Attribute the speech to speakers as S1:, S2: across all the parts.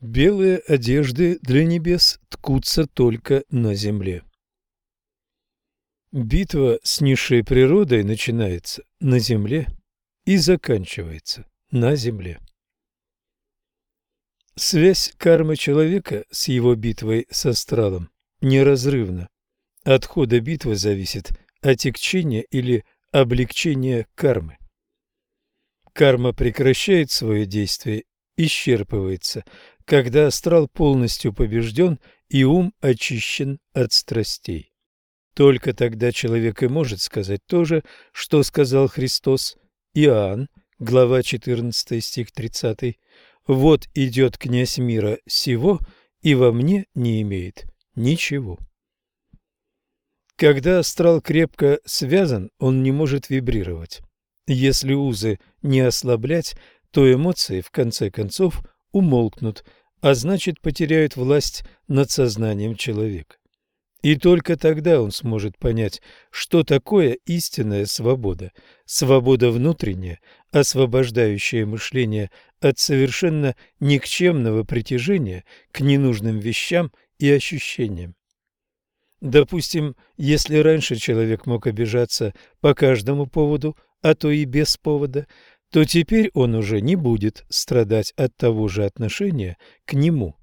S1: Белые одежды для небес ткутся только на земле. Битва с низшей природой начинается на земле и заканчивается на земле. Связь кармы человека с его битвой с астралом неразрывна. От хода битвы зависит отягчение или облегчение кармы. Карма прекращает свое действие, исчерпывается, когда астрал полностью побежден и ум очищен от страстей. Только тогда человек и может сказать то же, что сказал Христос. Иоанн, глава 14, стих 30. «Вот идет князь мира сего, и во мне не имеет ничего». Когда астрал крепко связан, он не может вибрировать. Если узы не ослаблять, то эмоции, в конце концов, умолкнут, а значит потеряют власть над сознанием человека. И только тогда он сможет понять, что такое истинная свобода, свобода внутренняя, освобождающая мышление от совершенно никчемного притяжения к ненужным вещам и ощущениям. Допустим, если раньше человек мог обижаться по каждому поводу, а то и без повода, то теперь он уже не будет страдать от того же отношения к нему.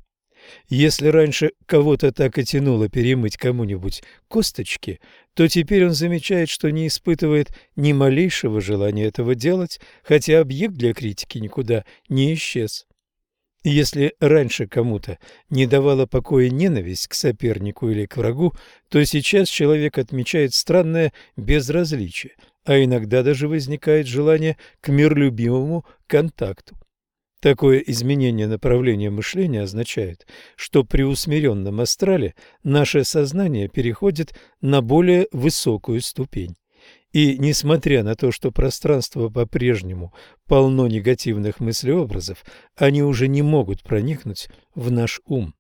S1: Если раньше кого-то так и тянуло перемыть кому-нибудь косточки, то теперь он замечает, что не испытывает ни малейшего желания этого делать, хотя объект для критики никуда не исчез. Если раньше кому-то не давала покоя ненависть к сопернику или к врагу, то сейчас человек отмечает странное безразличие, а иногда даже возникает желание к миролюбивому контакту. Такое изменение направления мышления означает, что при усмиренном астрале наше сознание переходит на более высокую ступень. И несмотря на то, что пространство по-прежнему полно негативных мыслеобразов, они уже не могут проникнуть в наш ум.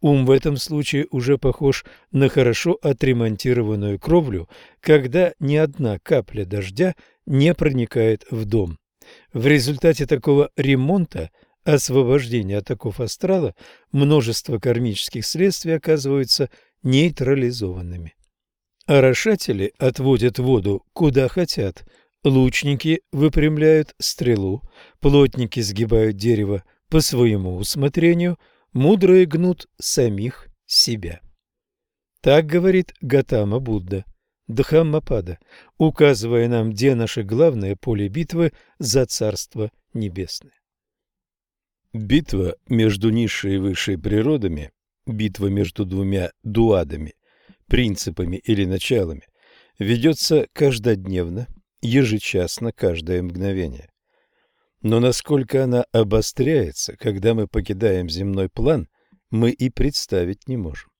S1: Ум в этом случае уже похож на хорошо отремонтированную кровлю, когда ни одна капля дождя не проникает в дом. В результате такого ремонта, освобождения от оков астрала, множество кармических следствий оказываются нейтрализованными. Орошатели отводят воду куда хотят, лучники выпрямляют стрелу, плотники сгибают дерево по своему усмотрению, мудрые гнут самих себя. Так говорит Гатама Будда. Дхаммапада, указывая нам, где наше главное поле битвы за Царство Небесное. Битва между низшей и высшей природами, битва между двумя дуадами, принципами или началами, ведется каждодневно, ежечасно, каждое мгновение. Но насколько она обостряется, когда мы покидаем земной план, мы и представить не можем.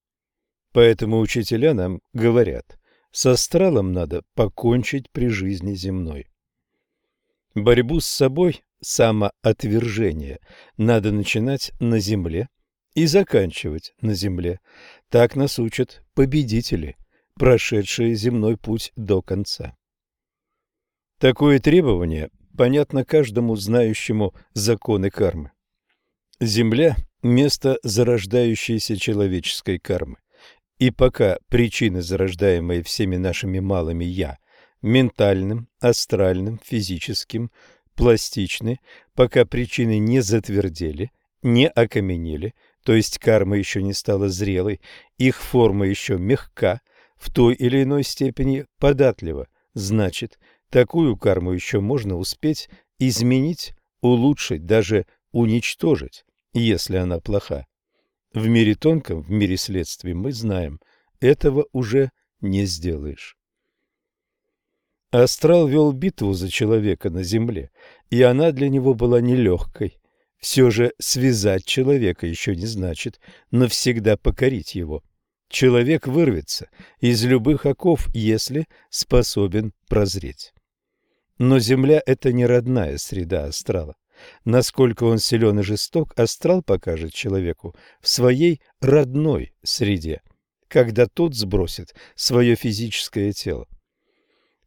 S1: Поэтому учителя нам говорят, с астралом надо покончить при жизни земной. Борьбу с собой, самоотвержение, надо начинать на земле и заканчивать на земле. Так нас учат победители, прошедшие земной путь до конца. Такое требование понятно каждому знающему законы кармы. Земля – место зарождающейся человеческой кармы. И пока причины, зарождаемые всеми нашими малыми «я», ментальным, астральным, физическим, пластичны, пока причины не затвердели, не окаменели, то есть карма еще не стала зрелой, их форма еще мягка, в той или иной степени податлива, значит, такую карму еще можно успеть изменить, улучшить, даже уничтожить, если она плоха. В мире тонком, в мире следствий мы знаем, этого уже не сделаешь. Астрал вел битву за человека на земле, и она для него была нелегкой. Все же связать человека еще не значит навсегда покорить его. Человек вырвется из любых оков, если способен прозреть. Но земля – это не родная среда астрала. Насколько он силен и жесток, астрал покажет человеку в своей родной среде, когда тот сбросит свое физическое тело.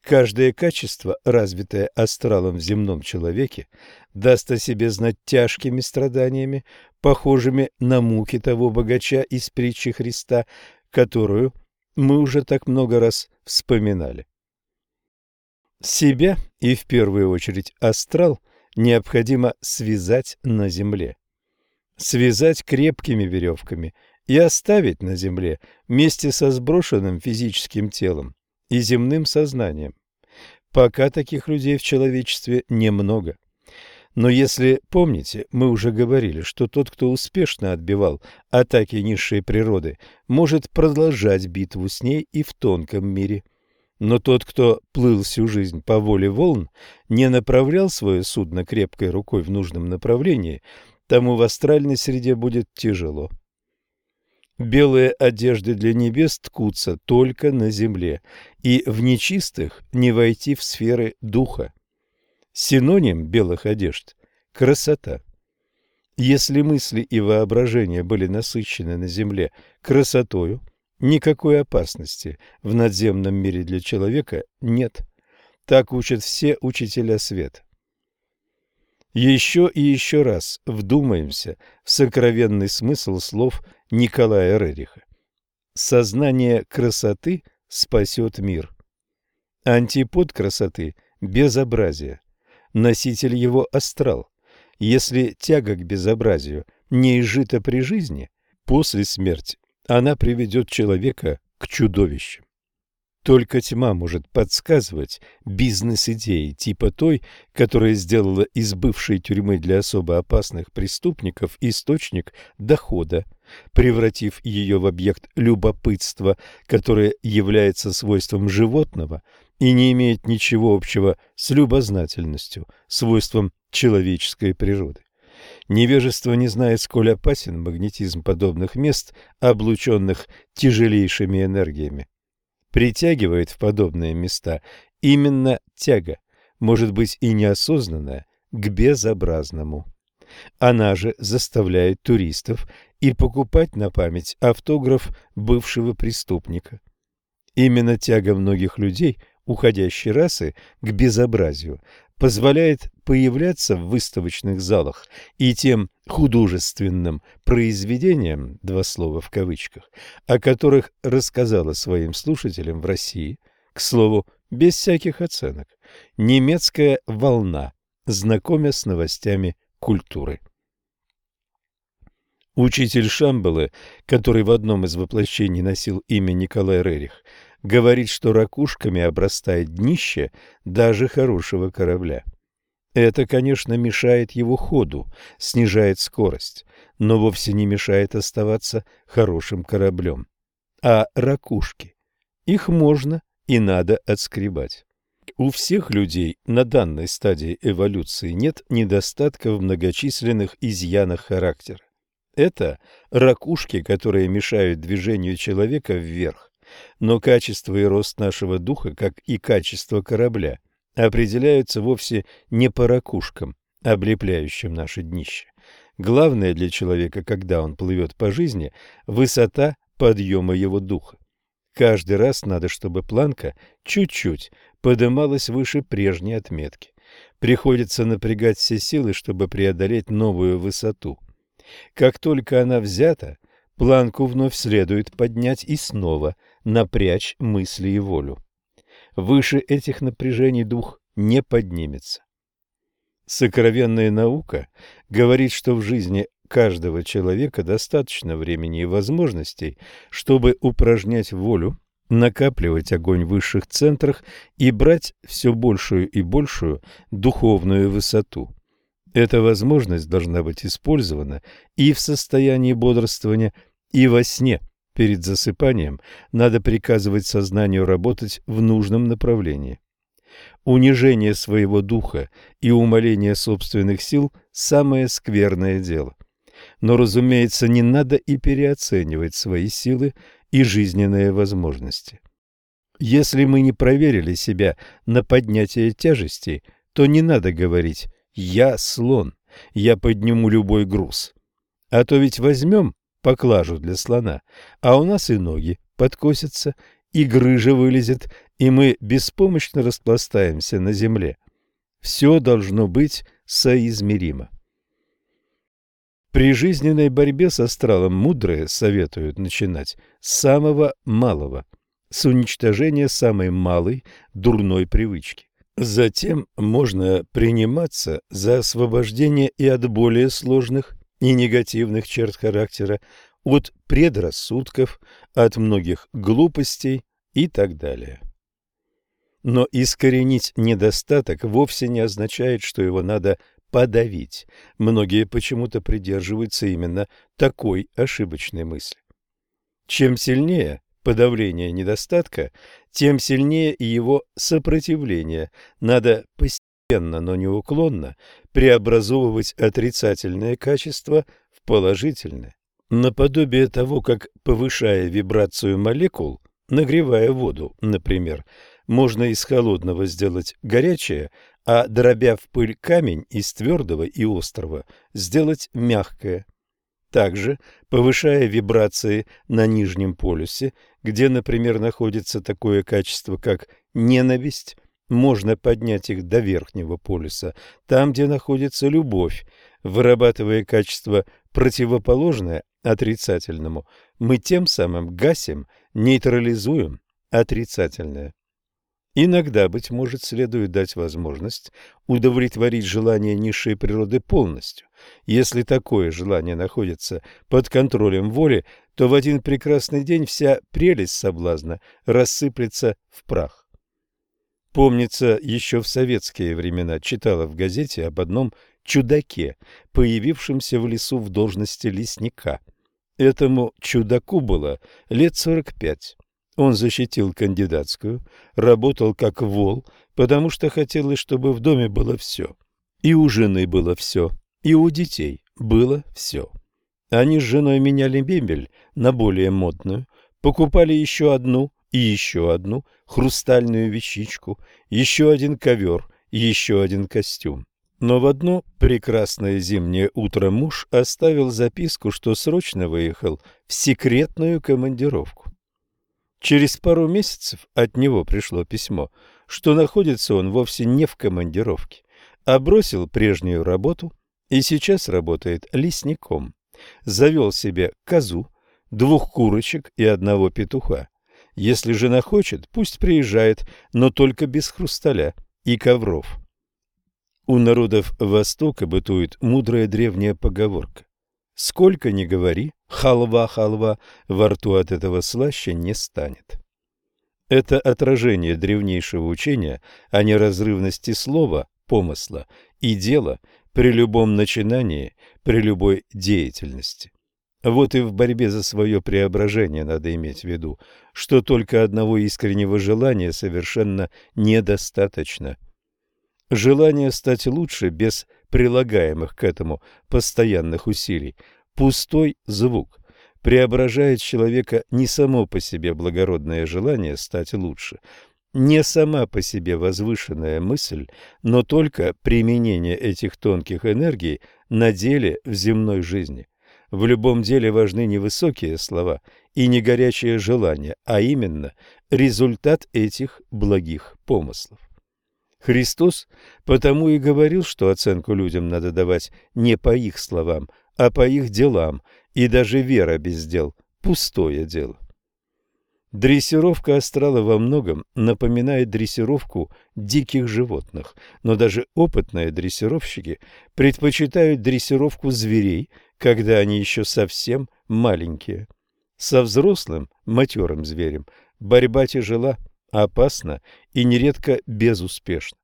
S1: Каждое качество, развитое астралом в земном человеке, даст о себе знать тяжкими страданиями, похожими на муки того богача из притчи Христа, которую мы уже так много раз вспоминали. Себя и в первую очередь астрал необходимо связать на земле. Связать крепкими веревками и оставить на земле вместе со сброшенным физическим телом и земным сознанием. Пока таких людей в человечестве немного. Но если помните, мы уже говорили, что тот, кто успешно отбивал атаки низшей природы, может продолжать битву с ней и в тонком мире. Но тот, кто плыл всю жизнь по воле волн, не направлял свое судно крепкой рукой в нужном направлении, тому в астральной среде будет тяжело. Белые одежды для небес ткутся только на земле, и в нечистых не войти в сферы духа. Синоним белых одежд – красота. Если мысли и воображение были насыщены на земле красотою, никакой опасности в надземном мире для человека нет. Так учат все учителя света. Еще и еще раз вдумаемся в сокровенный смысл слов Николая Рериха. Сознание красоты спасет мир. Антипод красоты – безобразие носитель его астрал. Если тяга к безобразию не изжита при жизни, после смерти она приведет человека к чудовищам. Только тьма может подсказывать бизнес-идеи типа той, которая сделала из бывшей тюрьмы для особо опасных преступников источник дохода, превратив ее в объект любопытства, которое является свойством животного и не имеет ничего общего с любознательностью, свойством человеческой природы. Невежество не знает, сколь опасен магнетизм подобных мест, облученных тяжелейшими энергиями притягивает в подобные места именно тяга, может быть и неосознанная, к безобразному. Она же заставляет туристов и покупать на память автограф бывшего преступника. Именно тяга многих людей, уходящей расы, к безобразию, позволяет появляться в выставочных залах и тем художественным произведениям, два слова в кавычках, о которых рассказала своим слушателям в России, к слову, без всяких оценок, немецкая волна, знакомя с новостями культуры. Учитель Шамбалы, который в одном из воплощений носил имя Николай Рерих, говорит, что ракушками обрастает днище даже хорошего корабля. Это, конечно, мешает его ходу, снижает скорость, но вовсе не мешает оставаться хорошим кораблем. А ракушки? Их можно и надо отскребать. У всех людей на данной стадии эволюции нет недостатка в многочисленных изъянах характера. Это ракушки, которые мешают движению человека вверх. Но качество и рост нашего духа, как и качество корабля, определяются вовсе не по ракушкам, облепляющим наше днище. Главное для человека, когда он плывет по жизни, высота подъема его духа. Каждый раз надо, чтобы планка чуть-чуть подымалась выше прежней отметки. Приходится напрягать все силы, чтобы преодолеть новую высоту – как только она взята, планку вновь следует поднять и снова напрячь мысли и волю. Выше этих напряжений дух не поднимется. Сокровенная наука говорит, что в жизни каждого человека достаточно времени и возможностей, чтобы упражнять волю, накапливать огонь в высших центрах и брать все большую и большую духовную высоту. Эта возможность должна быть использована и в состоянии бодрствования, и во сне. Перед засыпанием надо приказывать сознанию работать в нужном направлении. Унижение своего духа и умаление собственных сил – самое скверное дело. Но, разумеется, не надо и переоценивать свои силы и жизненные возможности. Если мы не проверили себя на поднятие тяжестей, то не надо говорить я слон, я подниму любой груз. А то ведь возьмем поклажу для слона, а у нас и ноги подкосятся, и грыжа вылезет, и мы беспомощно распластаемся на земле. Все должно быть соизмеримо. При жизненной борьбе с астралом мудрые советуют начинать с самого малого, с уничтожения самой малой дурной привычки. Затем можно приниматься за освобождение и от более сложных и негативных черт характера, от предрассудков, от многих глупостей и так далее. Но искоренить недостаток вовсе не означает, что его надо подавить. Многие почему-то придерживаются именно такой ошибочной мысли. Чем сильнее подавление недостатка, тем сильнее его сопротивление. Надо постепенно, но неуклонно преобразовывать отрицательное качество в положительное. Наподобие того, как, повышая вибрацию молекул, нагревая воду, например, можно из холодного сделать горячее, а дробя в пыль камень из твердого и острого, сделать мягкое. Также, повышая вибрации на нижнем полюсе, где, например, находится такое качество, как ненависть, можно поднять их до верхнего полюса, там, где находится любовь. Вырабатывая качество противоположное отрицательному, мы тем самым гасим, нейтрализуем отрицательное. Иногда, быть может, следует дать возможность удовлетворить желание низшей природы полностью. Если такое желание находится под контролем воли, то в один прекрасный день вся прелесть соблазна рассыплется в прах. Помнится, еще в советские времена читала в газете об одном чудаке, появившемся в лесу в должности лесника. Этому чудаку было лет сорок пять. Он защитил кандидатскую, работал как вол, потому что хотелось, чтобы в доме было все. И у жены было все, и у детей было все. Они с женой меняли мебель на более модную, покупали еще одну и еще одну хрустальную вещичку, еще один ковер, еще один костюм. Но в одно прекрасное зимнее утро муж оставил записку, что срочно выехал в секретную командировку. Через пару месяцев от него пришло письмо, что находится он вовсе не в командировке, а бросил прежнюю работу и сейчас работает лесником. Завел себе козу, двух курочек и одного петуха. Если жена хочет, пусть приезжает, но только без хрусталя и ковров. У народов Востока бытует мудрая древняя поговорка. Сколько ни говори, халва-халва, во рту от этого слаще не станет. Это отражение древнейшего учения о неразрывности слова, помысла и дела при любом начинании, при любой деятельности. Вот и в борьбе за свое преображение надо иметь в виду, что только одного искреннего желания совершенно недостаточно. Желание стать лучше без прилагаемых к этому постоянных усилий, пустой звук, преображает человека не само по себе благородное желание стать лучше, не сама по себе возвышенная мысль, но только применение этих тонких энергий на деле в земной жизни. В любом деле важны не высокие слова и не горячее желание, а именно результат этих благих помыслов. Христос потому и говорил, что оценку людям надо давать не по их словам, а по их делам, и даже вера без дел – пустое дело. Дрессировка астрала во многом напоминает дрессировку диких животных, но даже опытные дрессировщики предпочитают дрессировку зверей, когда они еще совсем маленькие. Со взрослым, матерым зверем борьба тяжела – опасно и нередко безуспешно.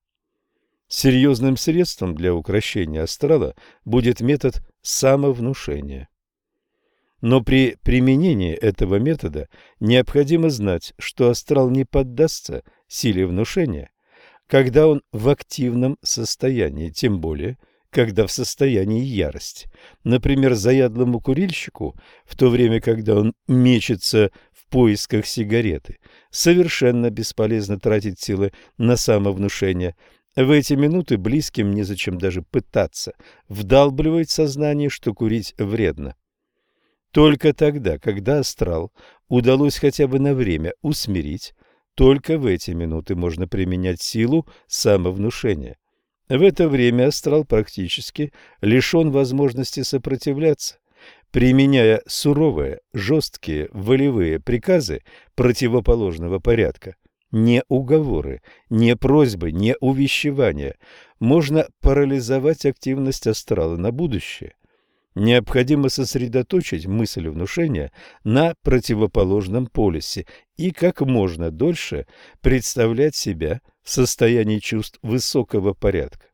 S1: Серьезным средством для укрощения астрала будет метод самовнушения. Но при применении этого метода необходимо знать, что астрал не поддастся силе внушения, когда он в активном состоянии, тем более, когда в состоянии ярости. Например, заядлому курильщику, в то время, когда он мечется поисках сигареты. Совершенно бесполезно тратить силы на самовнушение. В эти минуты близким незачем даже пытаться вдалбливать сознание, что курить вредно. Только тогда, когда астрал удалось хотя бы на время усмирить, только в эти минуты можно применять силу самовнушения. В это время астрал практически лишен возможности сопротивляться. Применяя суровые, жесткие, волевые приказы противоположного порядка, не уговоры, не просьбы, не увещевания, можно парализовать активность астрала на будущее. Необходимо сосредоточить мысль внушения на противоположном полюсе и как можно дольше представлять себя состоянии чувств высокого порядка.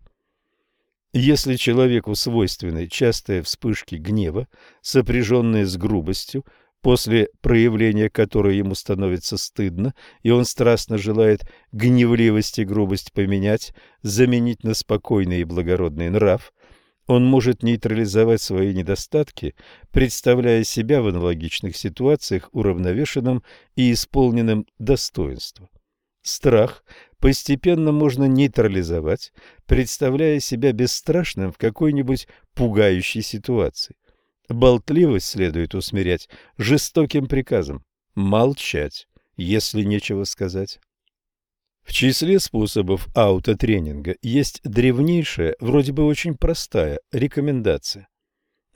S1: Если человеку свойственны частые вспышки гнева, сопряженные с грубостью, после проявления которой ему становится стыдно, и он страстно желает гневливость и грубость поменять, заменить на спокойный и благородный нрав, он может нейтрализовать свои недостатки, представляя себя в аналогичных ситуациях уравновешенным и исполненным достоинства. Страх постепенно можно нейтрализовать, представляя себя бесстрашным в какой-нибудь пугающей ситуации. Болтливость следует усмирять жестоким приказом молчать, если нечего сказать. В числе способов аутотренинга есть древнейшая, вроде бы очень простая рекомендация.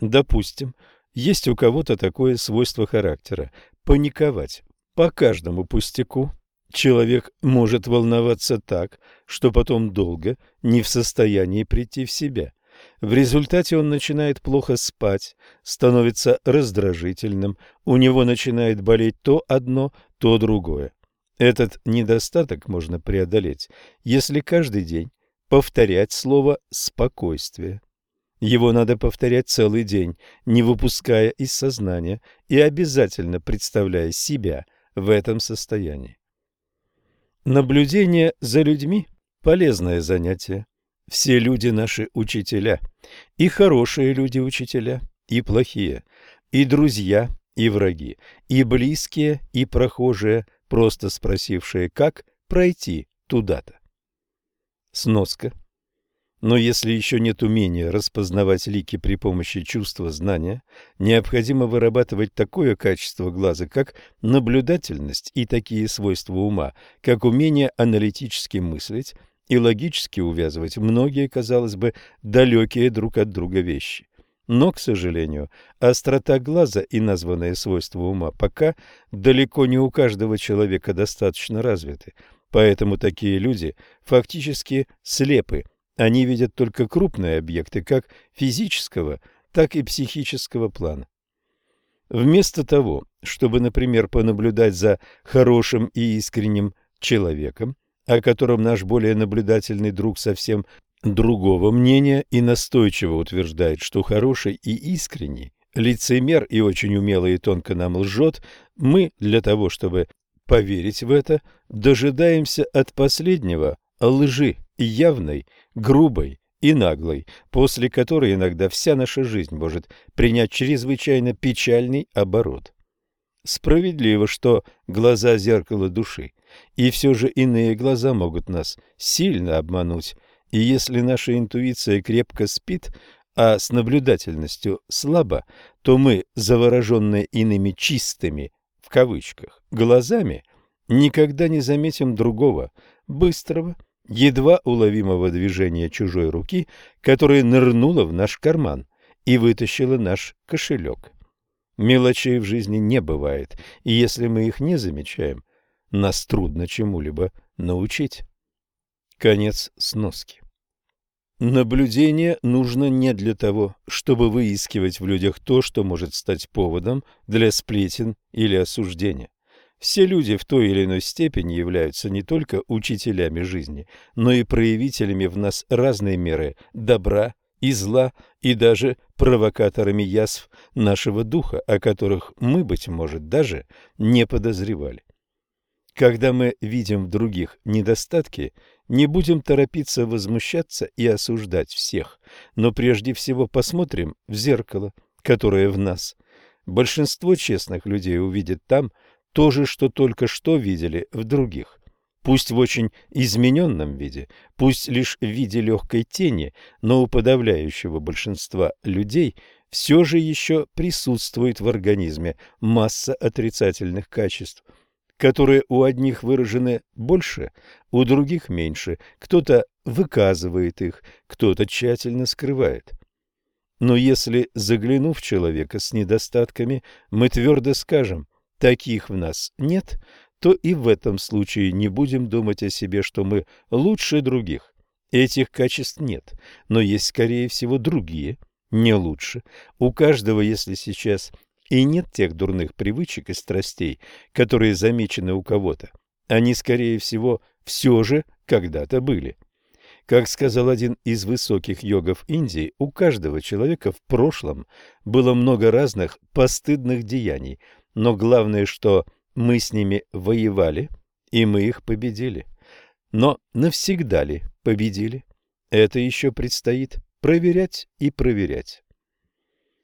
S1: Допустим, есть у кого-то такое свойство характера – паниковать по каждому пустяку, Человек может волноваться так, что потом долго не в состоянии прийти в себя. В результате он начинает плохо спать, становится раздражительным, у него начинает болеть то одно, то другое. Этот недостаток можно преодолеть, если каждый день повторять слово «спокойствие». Его надо повторять целый день, не выпуская из сознания и обязательно представляя себя в этом состоянии. Наблюдение за людьми – полезное занятие. Все люди наши учителя. И хорошие люди учителя, и плохие. И друзья, и враги. И близкие, и прохожие, просто спросившие, как пройти туда-то. Сноска. Но если еще нет умения распознавать лики при помощи чувства знания, необходимо вырабатывать такое качество глаза, как наблюдательность и такие свойства ума, как умение аналитически мыслить и логически увязывать многие, казалось бы, далекие друг от друга вещи. Но, к сожалению, острота глаза и названные свойства ума пока далеко не у каждого человека достаточно развиты, поэтому такие люди фактически слепы они видят только крупные объекты как физического, так и психического плана. Вместо того, чтобы, например, понаблюдать за хорошим и искренним человеком, о котором наш более наблюдательный друг совсем другого мнения и настойчиво утверждает, что хороший и искренний, лицемер и очень умело и тонко нам лжет, мы для того, чтобы поверить в это, дожидаемся от последнего лжи явной грубой и наглой, после которой иногда вся наша жизнь может принять чрезвычайно печальный оборот. Справедливо, что глаза – зеркало души, и все же иные глаза могут нас сильно обмануть, и если наша интуиция крепко спит, а с наблюдательностью слабо, то мы, завороженные иными «чистыми» в кавычках глазами, никогда не заметим другого, быстрого, едва уловимого движения чужой руки, которая нырнула в наш карман и вытащила наш кошелек. Мелочей в жизни не бывает, и если мы их не замечаем, нас трудно чему-либо научить. Конец сноски. Наблюдение нужно не для того, чтобы выискивать в людях то, что может стать поводом для сплетен или осуждения. Все люди в той или иной степени являются не только учителями жизни, но и проявителями в нас разной меры добра и зла, и даже провокаторами язв нашего духа, о которых мы, быть может, даже не подозревали. Когда мы видим в других недостатки, не будем торопиться возмущаться и осуждать всех, но прежде всего посмотрим в зеркало, которое в нас. Большинство честных людей увидит там то же, что только что видели в других. Пусть в очень измененном виде, пусть лишь в виде легкой тени, но у подавляющего большинства людей все же еще присутствует в организме масса отрицательных качеств. которые у одних выражены больше, у других меньше. Кто-то выказывает их, кто-то тщательно скрывает. Но если, заглянув в человека с недостатками, мы твердо скажем «таких в нас нет», то и в этом случае не будем думать о себе, что мы лучше других. Этих качеств нет, но есть, скорее всего, другие, не лучше. У каждого, если сейчас и нет тех дурных привычек и страстей, которые замечены у кого-то, они, скорее всего, все же когда-то были. Как сказал один из высоких йогов Индии, у каждого человека в прошлом было много разных постыдных деяний, но главное, что мы с ними воевали, и мы их победили. Но навсегда ли победили? Это еще предстоит проверять и проверять.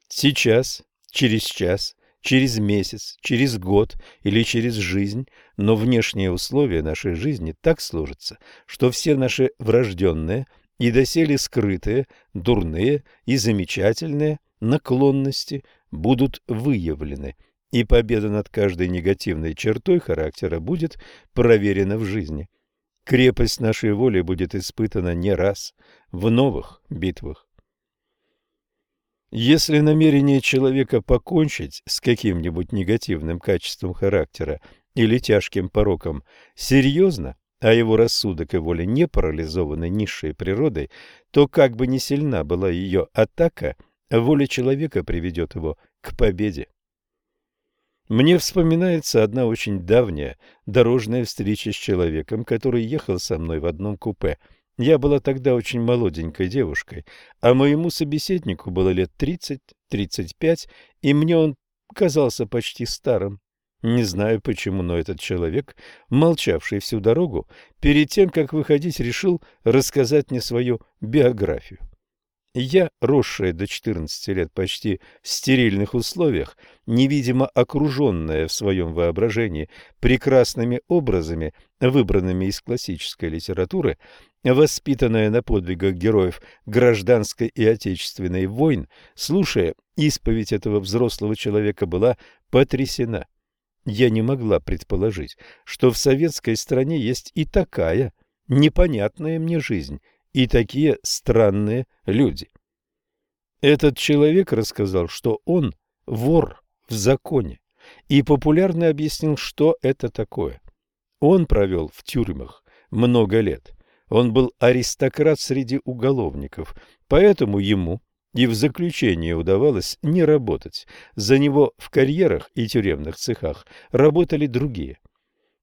S1: Сейчас, через час, через месяц, через год или через жизнь, но внешние условия нашей жизни так сложатся, что все наши врожденные и доселе скрытые, дурные и замечательные наклонности будут выявлены, и победа над каждой негативной чертой характера будет проверена в жизни. Крепость нашей воли будет испытана не раз в новых битвах. Если намерение человека покончить с каким-нибудь негативным качеством характера или тяжким пороком серьезно, а его рассудок и воля не парализованы низшей природой, то как бы ни сильна была ее атака, воля человека приведет его к победе. Мне вспоминается одна очень давняя дорожная встреча с человеком, который ехал со мной в одном купе – я была тогда очень молоденькой девушкой, а моему собеседнику было лет 30-35, и мне он казался почти старым. Не знаю почему, но этот человек, молчавший всю дорогу, перед тем, как выходить, решил рассказать мне свою биографию. Я, росшая до 14 лет почти в стерильных условиях, невидимо окруженная в своем воображении прекрасными образами, выбранными из классической литературы, воспитанная на подвигах героев гражданской и отечественной войн, слушая исповедь этого взрослого человека, была потрясена. Я не могла предположить, что в советской стране есть и такая непонятная мне жизнь, и такие странные люди. Этот человек рассказал, что он вор в законе, и популярно объяснил, что это такое. Он провел в тюрьмах много лет, он был аристократ среди уголовников, поэтому ему и в заключении удавалось не работать. За него в карьерах и тюремных цехах работали другие.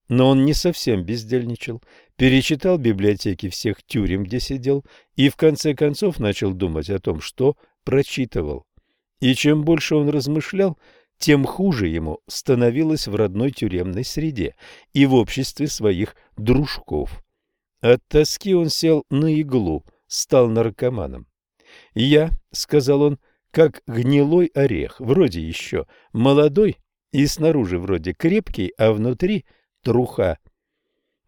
S1: Но он не совсем бездельничал, перечитал библиотеки всех тюрем, где сидел, и в конце концов начал думать о том, что прочитывал. И чем больше он размышлял, тем хуже ему становилось в родной тюремной среде и в обществе своих дружков. От тоски он сел на иглу, стал наркоманом. «Я», — сказал он, — «как гнилой орех, вроде еще молодой и снаружи вроде крепкий, а внутри труха».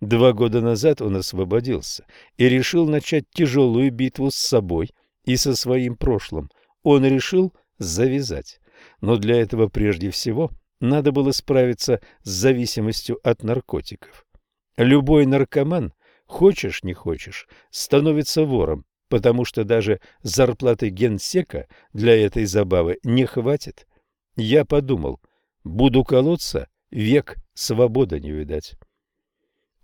S1: Два года назад он освободился и решил начать тяжелую битву с собой и со своим прошлым. Он решил завязать. Но для этого прежде всего надо было справиться с зависимостью от наркотиков. Любой наркоман – хочешь не хочешь, становится вором, потому что даже зарплаты генсека для этой забавы не хватит. Я подумал, буду колоться, век свободы не видать.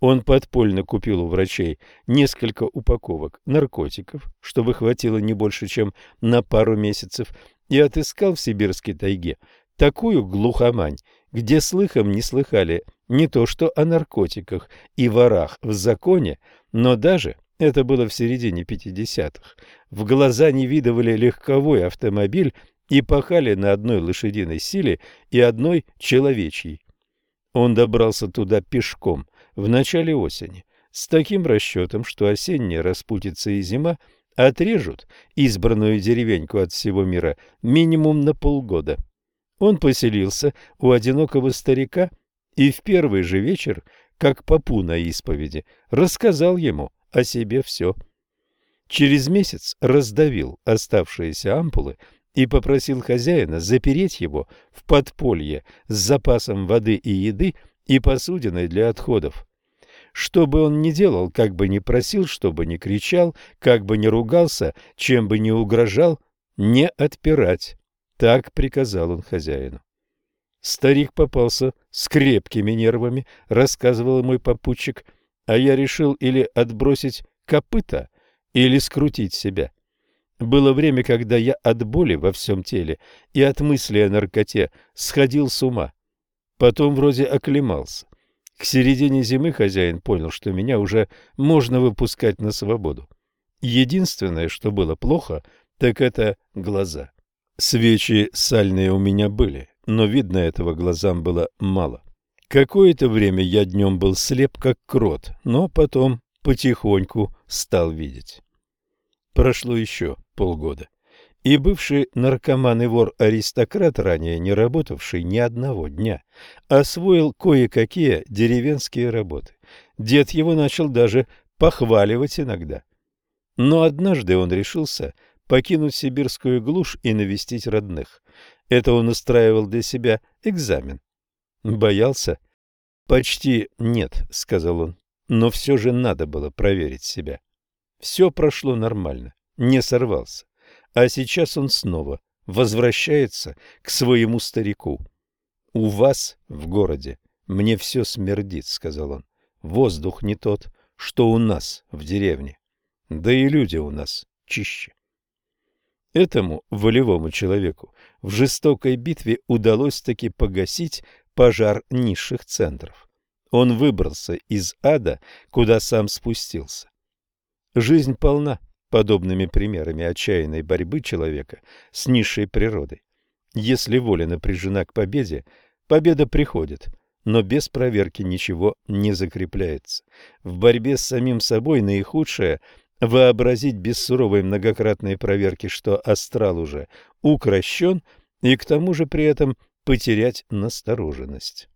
S1: Он подпольно купил у врачей несколько упаковок наркотиков, чтобы хватило не больше, чем на пару месяцев, и отыскал в сибирской тайге такую глухомань, где слыхом не слыхали не то что о наркотиках и ворах в законе, но даже, это было в середине 50-х, в глаза не видывали легковой автомобиль и пахали на одной лошадиной силе и одной человечьей. Он добрался туда пешком в начале осени, с таким расчетом, что осенняя распутица и зима отрежут избранную деревеньку от всего мира минимум на полгода. Он поселился у одинокого старика и в первый же вечер, как попу на исповеди, рассказал ему о себе все. Через месяц раздавил оставшиеся ампулы и попросил хозяина запереть его в подполье с запасом воды и еды и посудиной для отходов. Что бы он ни делал, как бы ни просил, чтобы ни кричал, как бы ни ругался, чем бы ни угрожал, не отпирать. Так приказал он хозяину. Старик попался с крепкими нервами, рассказывал мой попутчик, а я решил или отбросить копыта, или скрутить себя. Было время, когда я от боли во всем теле и от мысли о наркоте сходил с ума. Потом вроде оклемался. К середине зимы хозяин понял, что меня уже можно выпускать на свободу. Единственное, что было плохо, так это глаза. Свечи сальные у меня были, но видно этого глазам было мало. Какое-то время я днем был слеп, как крот, но потом потихоньку стал видеть. Прошло еще полгода, и бывший наркоман и вор-аристократ, ранее не работавший ни одного дня, освоил кое-какие деревенские работы. Дед его начал даже похваливать иногда. Но однажды он решился покинуть сибирскую глушь и навестить родных. Это он устраивал для себя экзамен. Боялся? Почти нет, сказал он, но все же надо было проверить себя. Все прошло нормально, не сорвался. А сейчас он снова возвращается к своему старику. «У вас в городе мне все смердит», — сказал он. «Воздух не тот, что у нас в деревне. Да и люди у нас чище». Этому волевому человеку в жестокой битве удалось таки погасить пожар низших центров. Он выбрался из ада, куда сам спустился. Жизнь полна подобными примерами отчаянной борьбы человека с низшей природой. Если воля напряжена к победе, победа приходит, но без проверки ничего не закрепляется. В борьбе с самим собой наихудшее вообразить без суровой многократной проверки, что астрал уже укращен, и к тому же при этом потерять настороженность.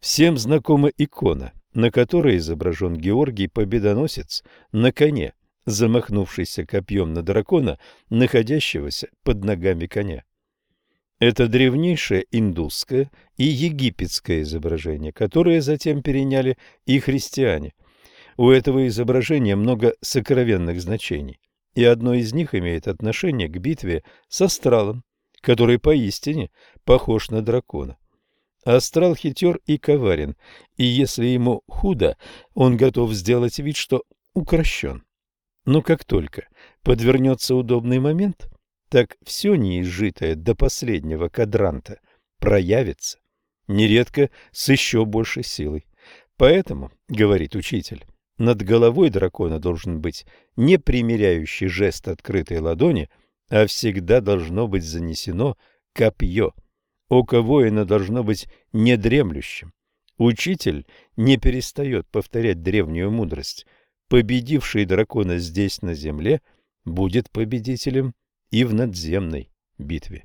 S1: Всем знакома икона, на которой изображен Георгий Победоносец на коне, замахнувшийся копьем на дракона, находящегося под ногами коня. Это древнейшее индусское и египетское изображение, которое затем переняли и христиане. У этого изображения много сокровенных значений, и одно из них имеет отношение к битве с астралом, который поистине похож на дракона. Астрал хитер и коварен, и если ему худо, он готов сделать вид, что укращен. Но как только подвернется удобный момент, так все неизжитое до последнего кадранта проявится, нередко с еще большей силой. Поэтому, говорит учитель, над головой дракона должен быть не примиряющий жест открытой ладони, а всегда должно быть занесено копье. Око воина должно быть недремлющим. Учитель не перестает повторять древнюю мудрость. Победивший дракона здесь на земле будет победителем и в надземной битве.